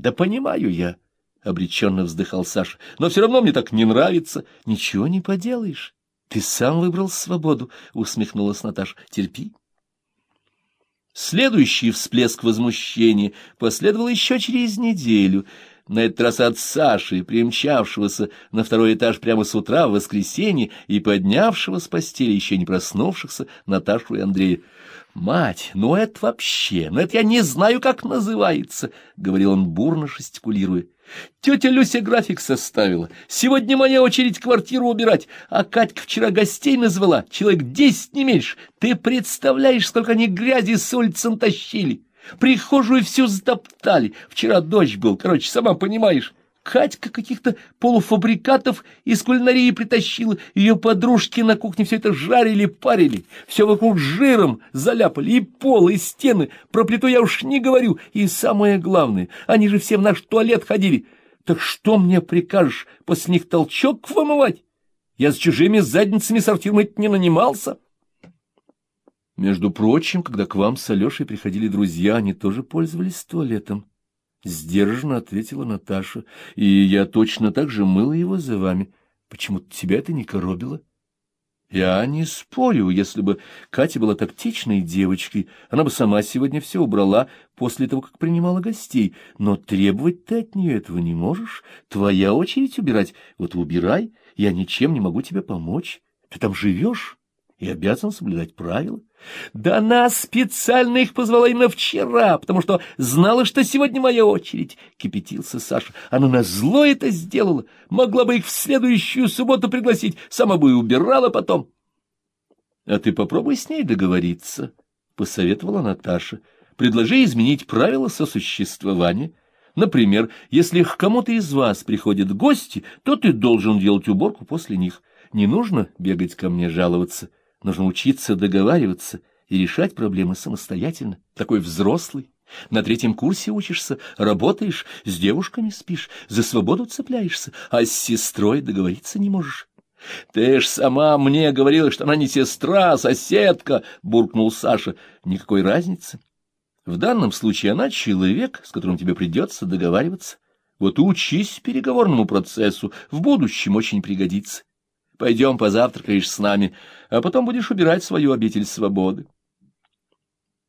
Да понимаю я, — обреченно вздыхал Саша, — но все равно мне так не нравится. Ничего не поделаешь. Ты сам выбрал свободу, — усмехнулась Наташа. Терпи. Следующий всплеск возмущения последовал еще через неделю, на этот раз от Саши, примчавшегося на второй этаж прямо с утра в воскресенье и поднявшего с постели еще не проснувшихся Наташу и Андрея. «Мать, ну это вообще, ну это я не знаю, как называется», — говорил он бурно жестикулируя. «Тетя Люся график составила. Сегодня моя очередь квартиру убирать, а Катька вчера гостей назвала, человек десять не меньше. Ты представляешь, сколько они грязи с улицы тащили?» Прихожую всю затоптали. Вчера дождь был, короче, сама понимаешь. Катька каких-то полуфабрикатов из кулинарии притащила. Ее подружки на кухне все это жарили, парили. Все вокруг жиром заляпали. И пол, и стены. Про плиту я уж не говорю. И самое главное, они же все в наш туалет ходили. Так что мне прикажешь, после них толчок вымывать? Я с чужими задницами сортировать не нанимался. Между прочим, когда к вам с Алешей приходили друзья, они тоже пользовались туалетом. Сдержанно ответила Наташа, и я точно так же мыла его за вами. Почему-то тебя это не коробило. Я не спорю, если бы Катя была тактичной девочкой, она бы сама сегодня все убрала после того, как принимала гостей, но требовать ты от нее этого не можешь. Твоя очередь убирать, вот убирай, я ничем не могу тебе помочь. Ты там живешь и обязан соблюдать правила. Да она специально их позвала именно вчера, потому что знала, что сегодня моя очередь, — кипятился Саша. Она назло это сделала, могла бы их в следующую субботу пригласить, сама бы и убирала потом. — А ты попробуй с ней договориться, — посоветовала Наташа. — Предложи изменить правила сосуществования. Например, если к кому-то из вас приходят гости, то ты должен делать уборку после них. Не нужно бегать ко мне жаловаться. — Нужно учиться договариваться и решать проблемы самостоятельно. Такой взрослый. На третьем курсе учишься, работаешь, с девушками спишь, за свободу цепляешься, а с сестрой договориться не можешь. — Ты ж сама мне говорила, что она не сестра, а соседка, — буркнул Саша. — Никакой разницы. В данном случае она человек, с которым тебе придется договариваться. Вот учись переговорному процессу, в будущем очень пригодится. Пойдем позавтракаешь с нами, а потом будешь убирать свою обитель свободы.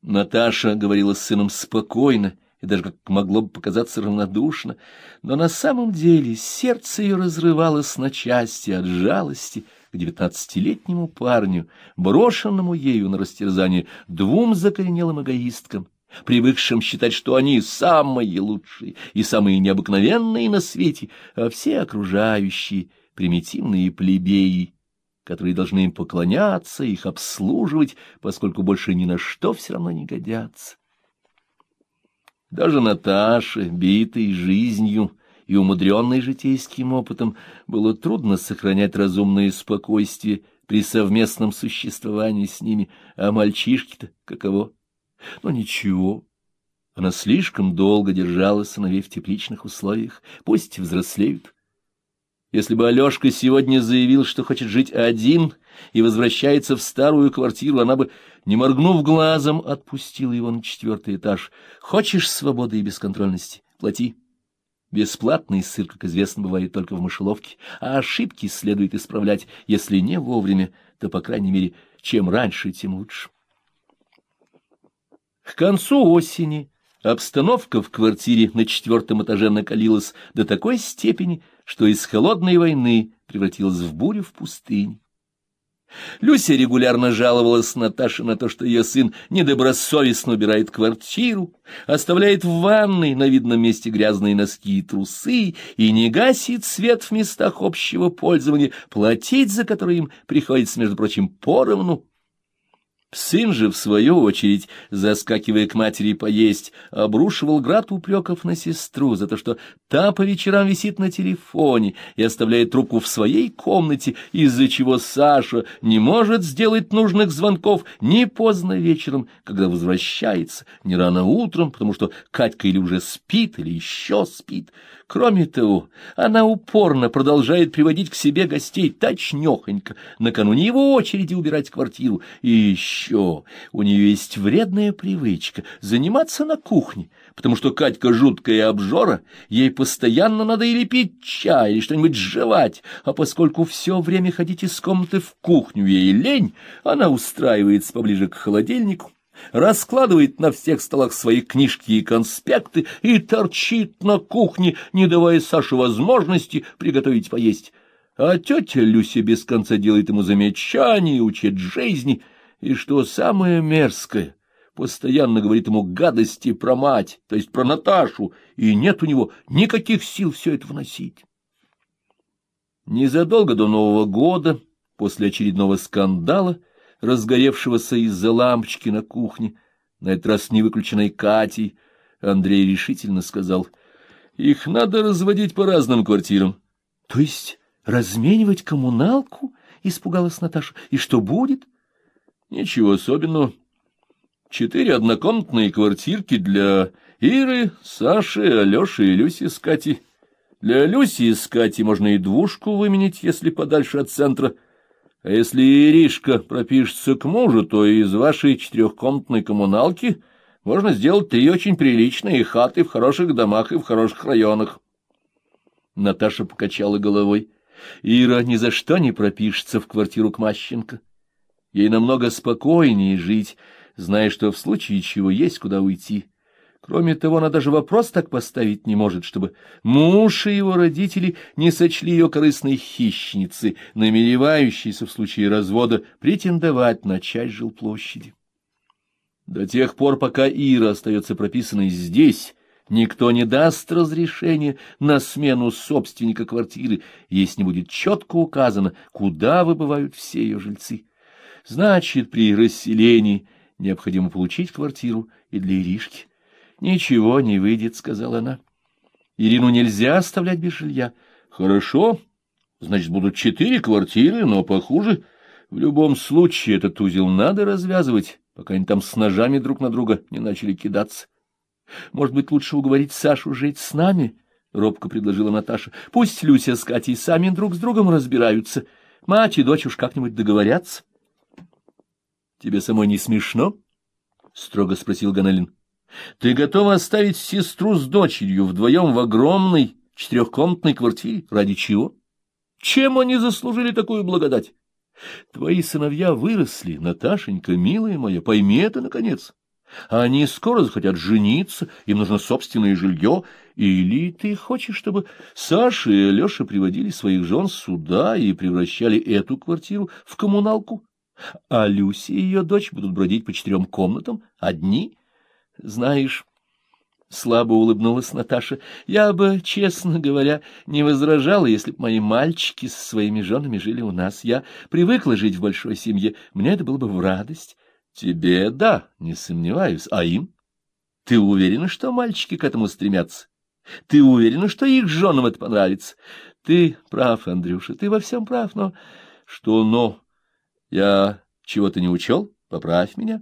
Наташа говорила с сыном спокойно и даже, как могло бы показаться, равнодушно, но на самом деле сердце ее разрывалось на части от жалости к девятнадцатилетнему парню, брошенному ею на растерзание двум закоренелым эгоисткам, привыкшим считать, что они самые лучшие и самые необыкновенные на свете, а все окружающие — примитивные плебеи, которые должны им поклоняться, их обслуживать, поскольку больше ни на что все равно не годятся. Даже Наташе, битой жизнью и умудренной житейским опытом, было трудно сохранять разумное спокойствие при совместном существовании с ними, а мальчишки-то каково? Но ну, ничего, она слишком долго держала сыновей в тепличных условиях, пусть взрослеют, если бы Алешка сегодня заявил, что хочет жить один и возвращается в старую квартиру, она бы, не моргнув глазом, отпустила его на четвертый этаж. Хочешь свободы и бесконтрольности? Плати. Бесплатный сыр, как известно, бывает только в мышеловке, а ошибки следует исправлять, если не вовремя, то, по крайней мере, чем раньше, тем лучше. К концу осени обстановка в квартире на четвертом этаже накалилась до такой степени, что из холодной войны превратилась в бурю в пустынь. Люся регулярно жаловалась Наташе на то, что ее сын недобросовестно убирает квартиру, оставляет в ванной на видном месте грязные носки и трусы и не гасит свет в местах общего пользования, платить за которые им приходится, между прочим, поровну. Сын же, в свою очередь, заскакивая к матери поесть, обрушивал град упреков на сестру за то, что та по вечерам висит на телефоне и оставляет трубку в своей комнате, из-за чего Саша не может сделать нужных звонков ни поздно вечером, когда возвращается, ни рано утром, потому что Катька или уже спит, или еще спит. Кроме того, она упорно продолжает приводить к себе гостей точнёхонько, накануне его очереди убирать квартиру, и еще еще у нее есть вредная привычка заниматься на кухне, потому что Катька жуткая обжора, ей постоянно надо или пить чай, или что-нибудь жевать, а поскольку все время ходить из комнаты в кухню ей лень, она устраивается поближе к холодильнику, раскладывает на всех столах свои книжки и конспекты и торчит на кухне, не давая Саше возможности приготовить поесть. А тетя Люся без конца делает ему замечания, учит жизни, и что самое мерзкое, постоянно говорит ему гадости про мать, то есть про Наташу, и нет у него никаких сил все это вносить. Незадолго до Нового года, после очередного скандала, разгоревшегося из-за лампочки на кухне, на этот раз не выключенной Катей, Андрей решительно сказал, «Их надо разводить по разным квартирам». «То есть разменивать коммуналку?» — испугалась Наташа. «И что будет?» «Ничего особенного. Четыре однокомнатные квартирки для Иры, Саши, Алеши и Люси с Катей. Для Люси и с Катей можно и двушку выменить, если подальше от центра». А если Иришка пропишется к мужу, то из вашей четырехкомнатной коммуналки можно сделать три очень приличные хаты в хороших домах и в хороших районах. Наташа покачала головой. Ира ни за что не пропишется в квартиру к Мащенко. Ей намного спокойнее жить, зная, что в случае чего есть куда уйти. Кроме того, она даже вопрос так поставить не может, чтобы муж и его родители не сочли ее корыстной хищницей, намеревающейся в случае развода претендовать на часть жилплощади. До тех пор, пока Ира остается прописанной здесь, никто не даст разрешения на смену собственника квартиры, если не будет четко указано, куда выбывают все ее жильцы. Значит, при расселении необходимо получить квартиру и для Иришки. Ничего не выйдет, сказала она. Ирину нельзя оставлять без жилья. Хорошо, значит, будут четыре квартиры, но похуже. В любом случае этот узел надо развязывать, пока они там с ножами друг на друга не начали кидаться. Может быть, лучше уговорить Сашу жить с нами? — робко предложила Наташа. — Пусть Люся с Катей сами друг с другом разбираются. Мать и дочь уж как-нибудь договорятся. — Тебе самой не смешно? — строго спросил Ганалин. Ты готова оставить сестру с дочерью вдвоем в огромной четырехкомнатной квартире? Ради чего? Чем они заслужили такую благодать? Твои сыновья выросли, Наташенька, милая моя, пойми это, наконец. Они скоро захотят жениться, им нужно собственное жилье. Или ты хочешь, чтобы Саша и Алеша приводили своих жен сюда и превращали эту квартиру в коммуналку? А Люся и ее дочь будут бродить по четырем комнатам одни? Знаешь, — слабо улыбнулась Наташа, — я бы, честно говоря, не возражала, если бы мои мальчики со своими женами жили у нас. Я привыкла жить в большой семье, мне это было бы в радость. Тебе — да, не сомневаюсь, а им? Ты уверена, что мальчики к этому стремятся? Ты уверена, что их женам это понравится? Ты прав, Андрюша, ты во всем прав, но... Что но? Я чего-то не учел? Поправь меня.